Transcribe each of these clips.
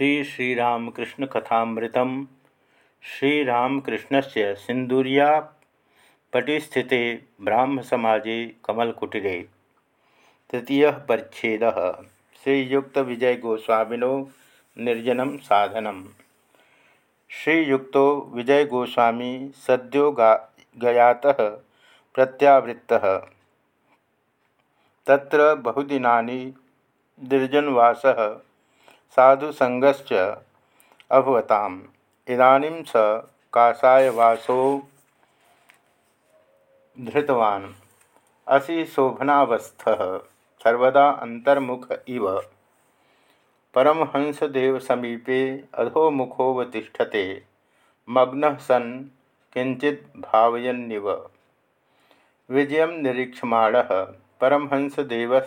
श्री श्रीरामकृष्ण कथामृतम। श्रीरामकृष्ण से सिंदूरिया पटिस्थिते ब्राह्म समाजे तृतीय परिच्छेद। श्रीयुक्त विजय गोस्वामिनो निर्जनम साधनम श्रीयुक्त विजय गोस्वामी सद्यो गा गयातः प्रत्यावृत्तः। तत्र बहुदिनानि निर्जनवासः साधुसंगश्च अभवताम। इदानीं स काषायवासो धृतवान्। असि शोभनावस्थः। सर्वदा अंतर्मुख इव। परमहंसदेव समीपे मग्न सन् किंचित भावयन्निव। विजय निरीक्षमाण। परमहंसदेव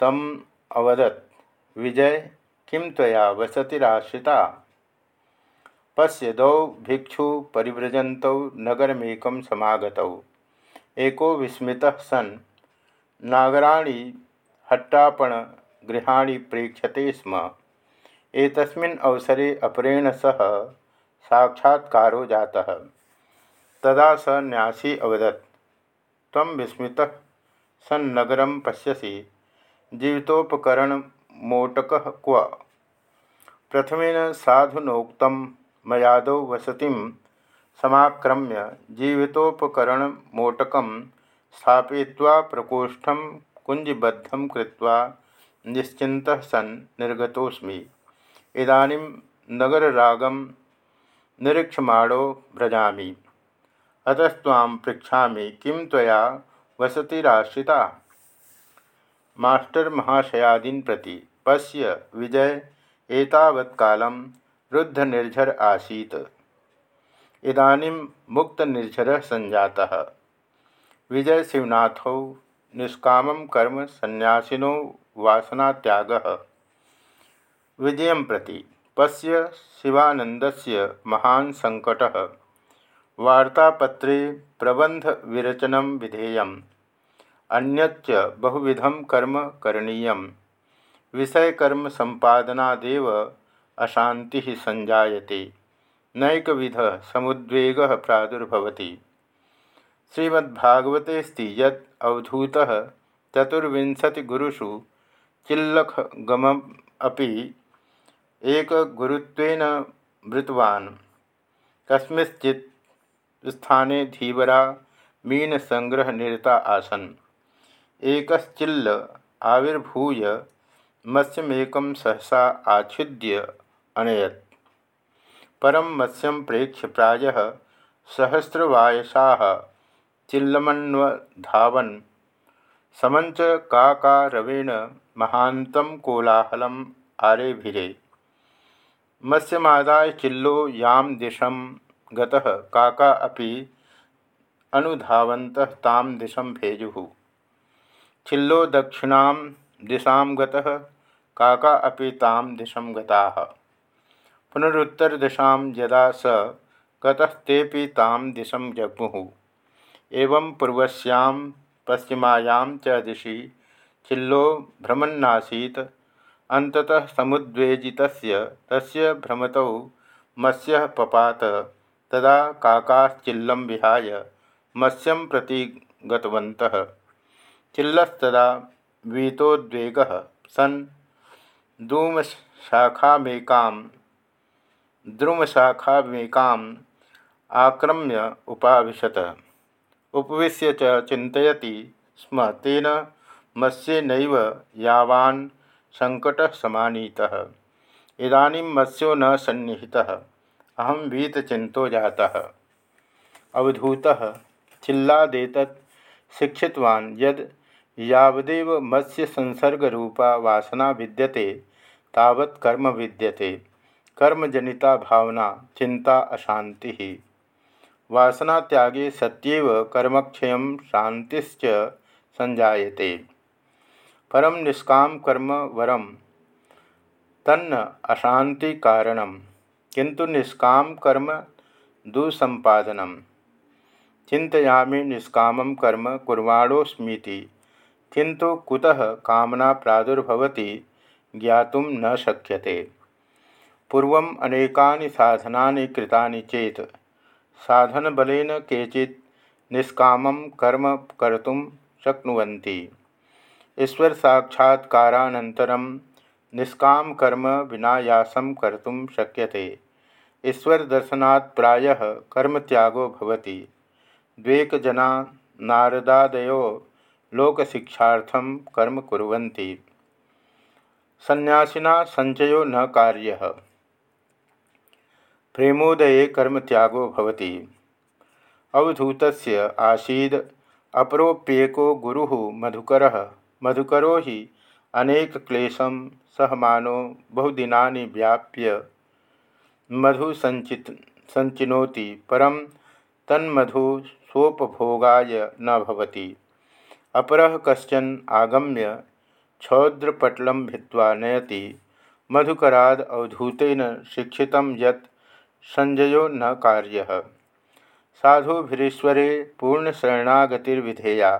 तम अवदत्। विजय, किं तया वसतिराश्रिता पश्य दौ भिक्षु परिव्रजन्तौ नगरमेकं समागतौ। एको विस्मितः सन्। नागराणि हट्टापणगृहाणि प्रेक्षते स्म। एतस्मिन् अवसरे अपरेण सह साक्षात्कारो जातः। तदा स न्यासी अवदत्, त्वं विस्मितः सन्नगरं पश्यसि। जीवितोपकरण मोटक क्व। प्रथमेन साधुनोक्त मयादौ वसति समाक्रम्य जीवितोपकरणमोटक स्थापय्वा प्रकोष्ठ कुंजबद्धं कृत्वा निश्चिन्तः सन् निर्गतोऽस्मि। इदानीं नगररागं निरीक्षमाणो व्रजामि अतस्त्वां पृच्छामि, किं त्वया वसतिराश्रिता? मास्टर महाशयादीन प्रति। पश्य विजय एतावत्कालं रुद्धनिर्झर आसीत्। इदानीं मुक्तनिर्झरः सञ्जातः विजय शिवनाथौ निष्कामं कर्म सन्यासिनो वासनात्यागः। विजयं प्रति पश्य शिवानन्दस्य महान् सङ्कटः वार्तापत्रे प्रबन्धविरचनं विधेयम्। अन्यच्च बहुविधं कर्म करणीय विषयकर्म संपादनादेव अशांति संजायते। नैकविध समुद्वेग प्रादुर्भवति। श्रीमद्भागवते यत् अवधूतः चतुर्विंशतिगुरुषु चिल्लखगमपि एकगुरुत्वेन मृतवान्। कस्मिंश्चित् स्थाने धीवरा मीनसंग्रहनिरता आसन्। एकश्चिल्ल आविर्भूय मत्स्यमेक सहसा आच्छिद्य अनयत। परम मत्स्यम प्रेक्ष्य प्राय सहस्रवायसा चिल्लमन्वधावन। समंच काकारवेण महान्तं कोलाहलम आरेभिरे। मत्स्यमादाय चिल्लो याम दिशम गतः काका अपि अनुधावन्तः ताम दिशम भेजु। छिल्लो दक्षिणा दिशा गतः काका अपि तां दिशं गताः पुनरुत्तरदिशां यदा स गतस्तेपि तां दिशं जग्मुः। एवं पूर्वस्यां, पश्चिमायां च दिशि, छिल्लो भ्रमन्नासीत्। अन्ततः समुद्वेजितस्य, तस्य भ्रमतौ मत्स्यः पपात। तदा काकाश्चिल्लं विहाय, मत्स्यं प्रति गतवन्तः। चिल्लस्तदा वीतोद्वेग सन् धूमशाखामेकां द्रुमशाखामेकाम् आक्रम्य उपावशत। उपविश्य च चिन्तयति स्म तेन मत्स्येनैव यावान् सङ्कटः समानीतः। इदानीं मत्स्यो न सन्निहितः। अहं वीतचिन्तो जातः। अवधूतः चिल्लादेतत् शिक्षितवान् यद् यावदेव मत्स्य संसर्ग रूपा वासना विद्यते, तावत् कर्म विद्यते। कर्मजनिता भावना, चिंता अशांति। वासना त्यागे सत्यव, कर्मक्षय शांतिश्च संजायते। परम निष्काम कर्म वरम, तन्न अशांति कारणम, किंतु निष्काम कर्म दुसंपादनम। चिंतयामी निष्काम कर्म कुर्वाणोस्मीति। किंतु कुतः कामना प्रादुर्भवती ज्ञात न शक्यते। पूर्व अनेकानि साधना कृतानि चेत साधनबलेन केचित् निष्कामं कर्म कर्तुं शक्नुवन्ति। ईश्वर साक्षात्कारानन्तरं निष्काम कर्म विनायासं कर्तुं शक्यते। ईश्वर दर्शनात् प्रायः कर्म त्यागो भवति नारदादयो लोकशिक्षार्थं कर्म कुर्वन्ति। सन्यासिना संचयो न कार्य। प्रेमोदये कर्म त्यागो भवति आसीद अपरोप्येको गुरु मधुकर। मधुकरो ही अनेक क्लेशम सहमानो बहुदिनानि व्याप्य मधु संचित संचिनोति परम तन्मधु सोपभोगाय न भवति। अपरः कश्चन आगम्य छौद्रपटल भित्वा नयति। मधुकराद अवधूतेन शिक्षित यत् संजयो न कार्य। साधुभीश्वरे पूर्णशरणागतिर्विधेया,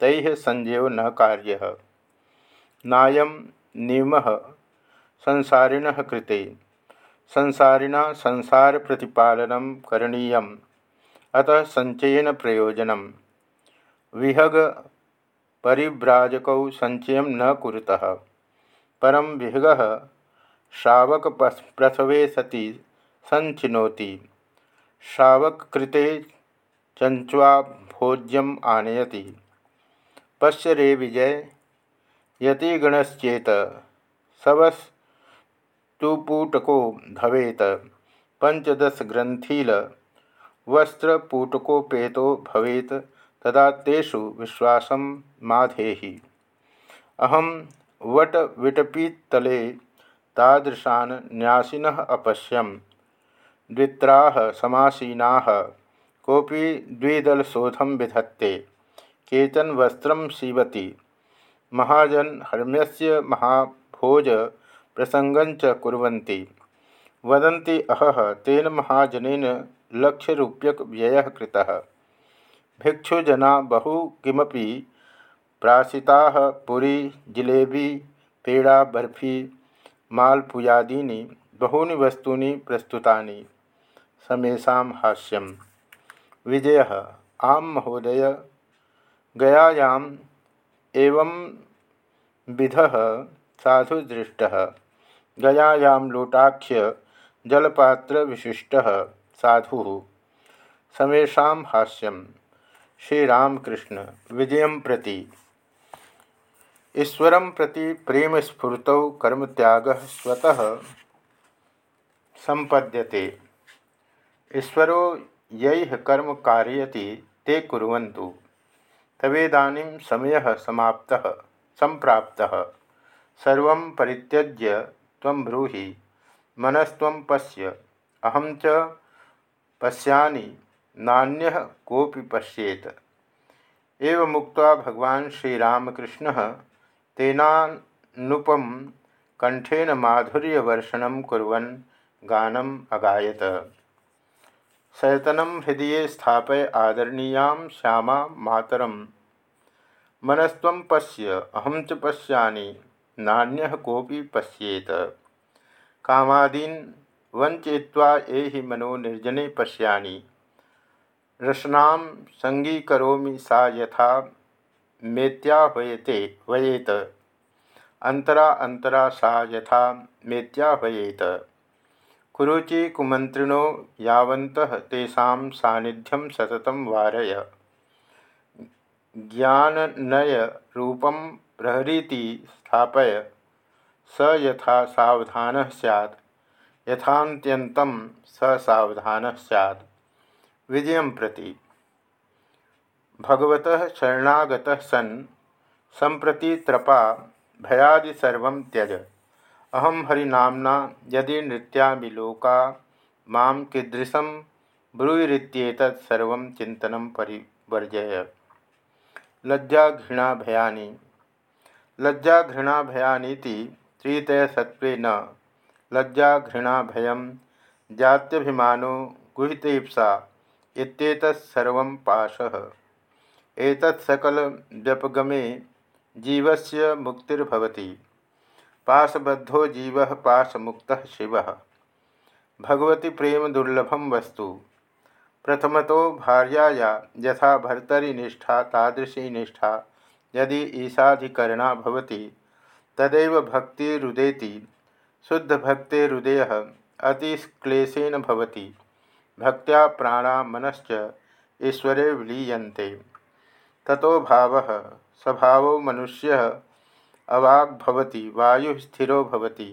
तैः संजयो न कार्य। नायम नियम संसारिण कृते। संसारिणा संसार प्रतिपालन करणीय अतः संचयन प्रयोजन विहग परिव्राजक संचय न कुरुतः। परम विहग श्रावक प्रसवे सति संचिनोति श्रावकृते चंचवा भोज्यम आनयति। पश्य रे विजय, यतिगणश्चेत, सवस्तुपूटको धवेत पंचदश ग्रंथील वस्त्रपूटकोपेतो भवेत तदा तेषु विश्वास माधेहि। अहम वटविटपीतले तादृशान् न्यासिनः अपश्यम। द्वित्राः समासीनाः कोऽपि द्विदलशोधं विधत्ते। केचन वस्त्रं सीवति। महाजन हर्म्यस्य महाभोज प्रसंगच कुर्वन्ति। वदन्ति अहह तेन महाजनेन लक्षरूप्यक कृतः। भिक्षुजना बहु किमपि प्राशिता पुरी, जिलेबी, पेड़ा, बर्फ़ी मालपुयादीनि बहूनि वस्तूनि प्रस्तुतानि। समेशा हास्यम। विजय। आम महोदय। गयायाम एवं विध साधुदृष्ट। गयायां लोटाख्य जलपात्र विशिष्ट साधु। समेशा हास्यम। श्रीरामकृष्ण विजय प्रति। ईश्वर प्रति प्रेम स्फूर्त कर्म त्याग स्वतः संपद्यते ईश्वरो यैः कर्म कारयति, ते कुर्वन्तु। तवेदानीं समयः समाप्तः परित्यज्य ब्रूहि, मनस्त्वं पश्य। अहम च पश्यानि नान्यः कोऽपि पश्येत। एवमुक्त्वा भगवान् श्रीरामकृष्णः तेनानुपम कंठेन माधुर्यवर्षण कुरन गानम अगायत। सैतनम हृदय स्थापय आदरणीया श्यामा मातरम। मनस्व पश्य अहम च पश्यानि नान्य कोपी पश्येत। कामादीन एहि मनो निर्जने पश्यानि रसना संगीकरोमि सा यथा मेत्याह्वयते वयेत अंतरा अंतरा सा यथा मेत्याह्वयेत कुरुचि कुमंत्रिणो यावन्तः तेषां सान्निध्यं सततं वारय। ज्ञाननय रूपं प्रहरीति स्थापय। स यथा सावधान सैत् यथान्त्यन्तं स सावधान सैत् विजय प्रति। भगवत शरणागत सन संप्रति त्रपा भयादिसर्व त्यज। अहम हरिनामना यदि नृत्यामि लोका माँ कीदृशं ब्रूयिरित्येतत् चिंतन परिवर्जय। लज्जा घृणा भयानी लज्जा घृणा भयानीति त्रितयसत्वेन लज्जा घृणा भयं जात्यभिमानो गुहितेप्सा। इत्येतत् पाशः। एतत्सकल व्यपगमे जीवस्य मुक्तिर्भवति। पाशबद्धो जीव पाशमुक्त शिव। भगवती प्रेम दुर्लभम वस्तु। प्रथम तो भार्याया यथा भर्तरी निष्ठा, तादृशी निष्ठा यदि ईशाधिकरणा भवति, तदैव भक्तिरुदेति। शुद्ध भक्तिरुदय अतिक्लेशेन भवति। भक्त्या प्राणा मनश्च ईश्वरे विलीयन्ते। ततो भाव, स्वभाव मनुष्य अवाग्भवति वायु स्थिरो भवति,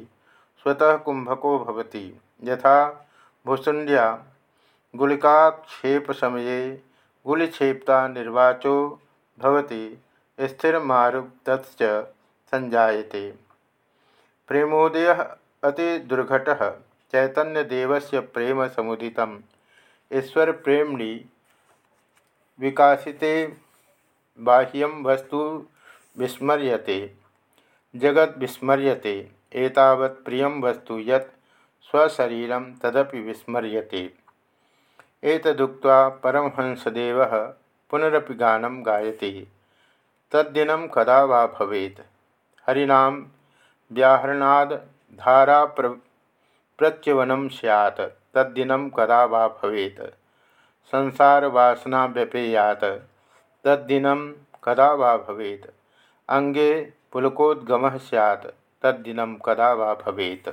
स्वतः कुंभको भवति। यथा भूसुंड्या गुलिकाक्षेप समये गुलिक्षेपता निर्वाचो भवति स्थिर मारुक्त संजायते प्रेमोदय अति दुर्घट चैतन्यदेवस्य प्रेम समुदित ईश्वर प्रेमणी विकासिते बाह्यम वस्तु विस्मर्यते, जगत विस्मर्यते, एतावत् प्रियं वस्तु यत् स्वशरीरं तदपि विस्मर्यते। एतदुक्त्वा परमहंसदेवः पुनरपि गानं गायति। तद्दिनं कदा वा भवेत्? हरिनां व्याहरणाद् धारा प्र प्रच्यवनं स्यात्। तद्दिनं कदा वा संसार वासना व्यपेरा तद्दिनं कदा वा भवेत्। अंगे पुलकोद्गम सैत् तद्दिनं कदा वा भवेत्।